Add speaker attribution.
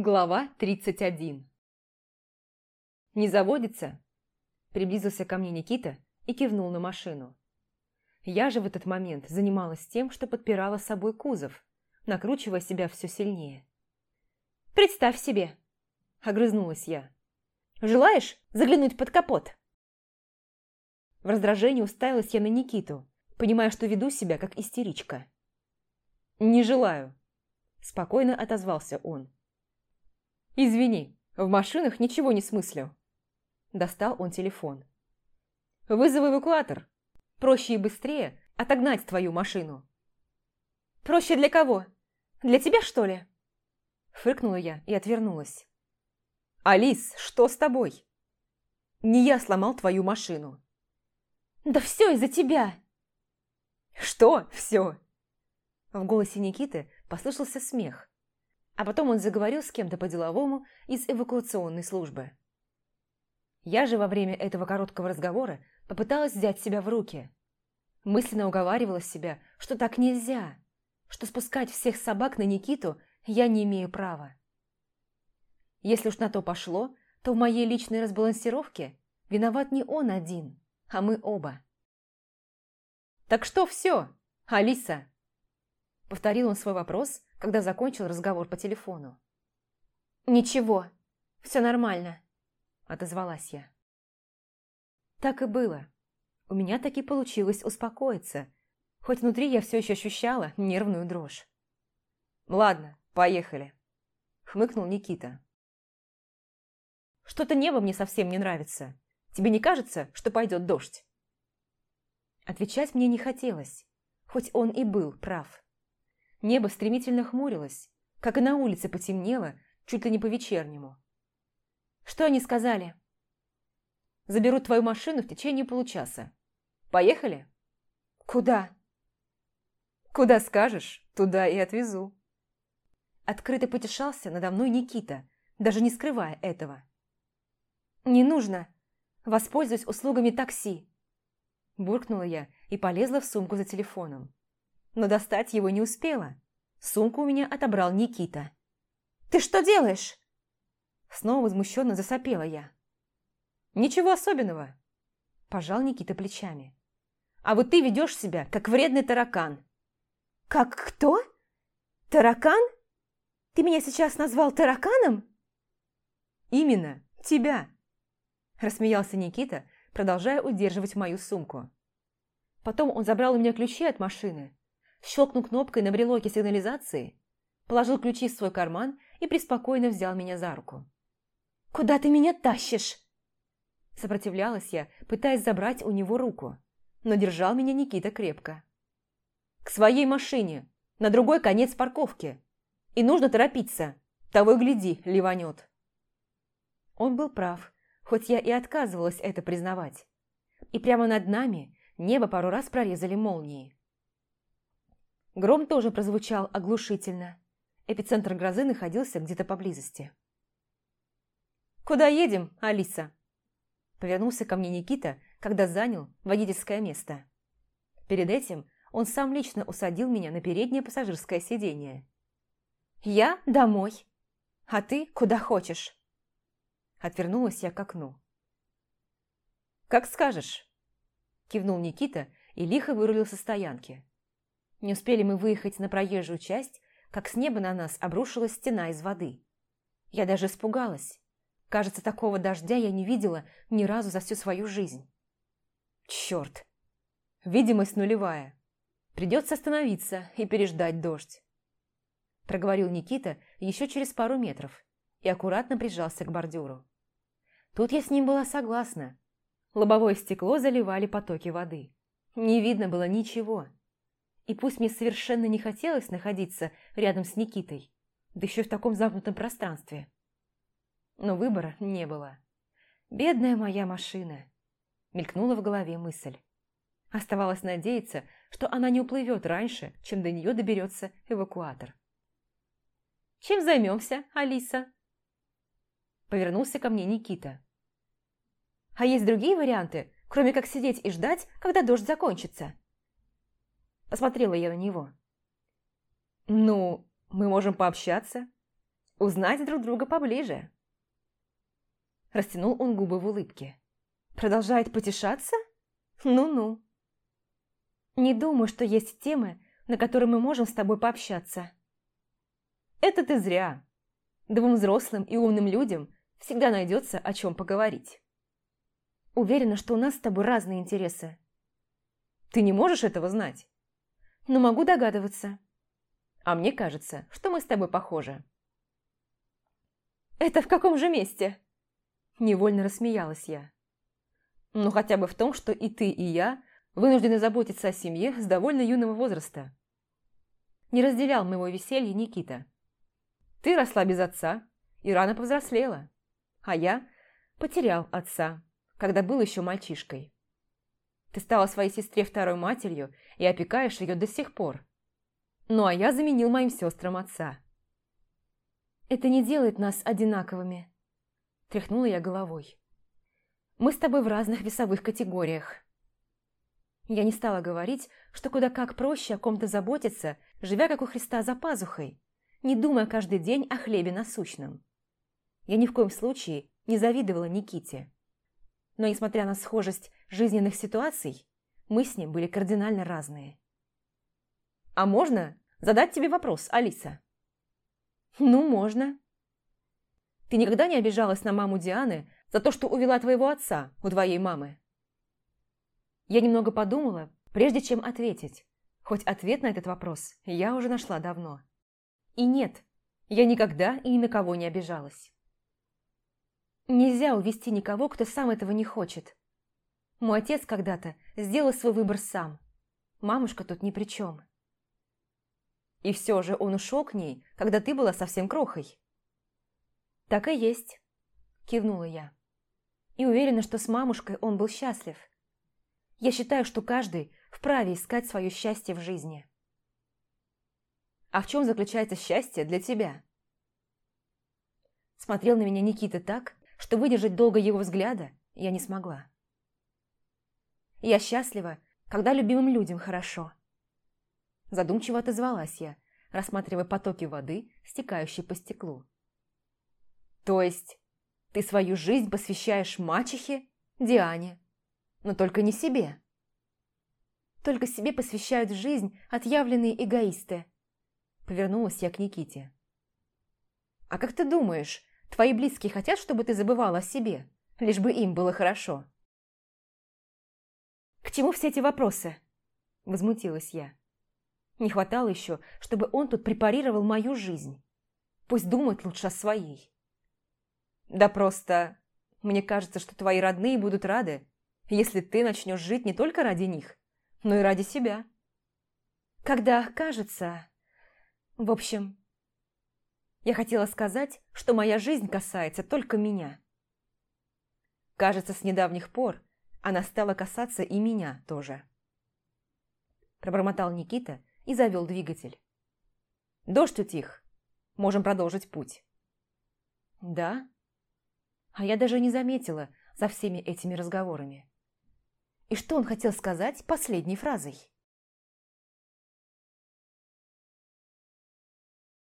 Speaker 1: Глава 31 «Не заводится?» Приблизился ко мне Никита и кивнул на машину. Я же в этот момент занималась тем, что подпирала собой кузов, накручивая себя все сильнее. «Представь себе!» – огрызнулась я. «Желаешь заглянуть под капот?» В раздражении уставилась я на Никиту, понимая, что веду себя как истеричка. «Не желаю», – спокойно отозвался он. «Извини, в машинах ничего не смыслю». Достал он телефон. «Вызов эвакуатор. Проще и быстрее отогнать твою машину». «Проще для кого? Для тебя, что ли?» Фыркнула я и отвернулась. «Алис, что с тобой?» «Не я сломал твою машину». «Да все из-за тебя!» «Что все?» В голосе Никиты послышался смех, а потом он заговорил с кем-то по-деловому из эвакуационной службы. Я же во время этого короткого разговора попыталась взять себя в руки. Мысленно уговаривала себя, что так нельзя, что спускать всех собак на Никиту я не имею права. Если уж на то пошло, то в моей личной разбалансировке виноват не он один, а мы оба. «Так что все, Алиса?» Повторил он свой вопрос, когда закончил разговор по телефону. «Ничего, все нормально», – отозвалась я. Так и было. У меня таки получилось успокоиться, хоть внутри я все еще ощущала нервную дрожь. «Ладно, поехали», – хмыкнул Никита. «Что-то небо мне совсем не нравится. Тебе не кажется, что пойдет дождь?» Отвечать мне не хотелось, хоть он и был прав. Небо стремительно хмурилось, как и на улице потемнело, чуть ли не по-вечернему. «Что они сказали?» «Заберут твою машину в течение получаса. Поехали?» «Куда?» «Куда скажешь, туда и отвезу». Открыто потешался надо мной Никита, даже не скрывая этого. «Не нужно. Воспользуюсь услугами такси». Буркнула я и полезла в сумку за телефоном но достать его не успела. Сумку у меня отобрал Никита. «Ты что делаешь?» Снова возмущенно засопела я. «Ничего особенного», – пожал Никита плечами. «А вот ты ведешь себя, как вредный таракан». «Как кто? Таракан? Ты меня сейчас назвал тараканом?» «Именно, тебя», – рассмеялся Никита, продолжая удерживать мою сумку. Потом он забрал у меня ключи от машины, щелкнул кнопкой на брелоке сигнализации, положил ключи в свой карман и преспокойно взял меня за руку. «Куда ты меня тащишь?» Сопротивлялась я, пытаясь забрать у него руку, но держал меня Никита крепко. «К своей машине, на другой конец парковки. И нужно торопиться, того и гляди, ливанет». Он был прав, хоть я и отказывалась это признавать. И прямо над нами небо пару раз прорезали молнии. Гром тоже прозвучал оглушительно. Эпицентр грозы находился где-то поблизости. «Куда едем, Алиса?» Повернулся ко мне Никита, когда занял водительское место. Перед этим он сам лично усадил меня на переднее пассажирское сиденье. «Я домой, а ты куда хочешь?» Отвернулась я к окну. «Как скажешь», – кивнул Никита и лихо вырулил со стоянки. Не успели мы выехать на проезжую часть, как с неба на нас обрушилась стена из воды. Я даже испугалась. Кажется, такого дождя я не видела ни разу за всю свою жизнь. Черт! Видимость нулевая. Придется остановиться и переждать дождь. Проговорил Никита еще через пару метров и аккуратно прижался к бордюру. Тут я с ним была согласна. Лобовое стекло заливали потоки воды. Не видно было ничего. И пусть мне совершенно не хотелось находиться рядом с Никитой, да еще в таком замкнутом пространстве. Но выбора не было. «Бедная моя машина!» – мелькнула в голове мысль. Оставалось надеяться, что она не уплывет раньше, чем до нее доберется эвакуатор. «Чем займемся, Алиса?» Повернулся ко мне Никита. «А есть другие варианты, кроме как сидеть и ждать, когда дождь закончится?» Посмотрела я на него. «Ну, мы можем пообщаться. Узнать друг друга поближе. Растянул он губы в улыбке. Продолжает потешаться? Ну-ну. Не думаю, что есть темы, на которые мы можем с тобой пообщаться. Это ты зря. Двум взрослым и умным людям всегда найдется о чем поговорить. Уверена, что у нас с тобой разные интересы. Ты не можешь этого знать? Но могу догадываться. А мне кажется, что мы с тобой похожи. Это в каком же месте? Невольно рассмеялась я. Ну, хотя бы в том, что и ты, и я вынуждены заботиться о семье с довольно юного возраста. Не разделял моего веселья Никита. Ты росла без отца и рано повзрослела, а я потерял отца, когда был еще мальчишкой. Ты стала своей сестре второй матерью и опекаешь ее до сих пор. Ну, а я заменил моим сестрам отца. Это не делает нас одинаковыми. Тряхнула я головой. Мы с тобой в разных весовых категориях. Я не стала говорить, что куда как проще о ком-то заботиться, живя как у Христа за пазухой, не думая каждый день о хлебе насущном. Я ни в коем случае не завидовала Никите. Но, несмотря на схожесть жизненных ситуаций, мы с ним были кардинально разные. «А можно задать тебе вопрос, Алиса?» «Ну, можно». «Ты никогда не обижалась на маму Дианы за то, что увела твоего отца у твоей мамы?» Я немного подумала, прежде чем ответить, хоть ответ на этот вопрос я уже нашла давно. И нет, я никогда и ни на кого не обижалась. Нельзя увести никого, кто сам этого не хочет. Мой отец когда-то сделал свой выбор сам. Мамушка тут ни при чем. И все же он ушел к ней, когда ты была совсем крохой. Так и есть, кивнула я. И уверена, что с мамушкой он был счастлив. Я считаю, что каждый вправе искать свое счастье в жизни. А в чем заключается счастье для тебя? Смотрел на меня Никита так, что выдержать долго его взгляда я не смогла. Я счастлива, когда любимым людям хорошо. Задумчиво отозвалась я, рассматривая потоки воды, стекающие по стеклу. То есть ты свою жизнь посвящаешь мачехе, Диане, но только не себе. Только себе посвящают жизнь отъявленные эгоисты. Повернулась я к Никите. А как ты думаешь, твои близкие хотят, чтобы ты забывала о себе, лишь бы им было хорошо? К чему все эти вопросы? Возмутилась я. Не хватало еще, чтобы он тут препарировал мою жизнь. Пусть думает лучше о своей. Да просто... Мне кажется, что твои родные будут рады, если ты начнешь жить не только ради них, но и ради себя. Когда кажется... В общем, я хотела сказать, что моя жизнь касается только меня. Кажется, с недавних пор она стала касаться и меня тоже. Пробормотал Никита и завел двигатель. Дождь утих. Можем продолжить путь. Да? А я даже не заметила за всеми этими разговорами. И что он хотел сказать последней фразой?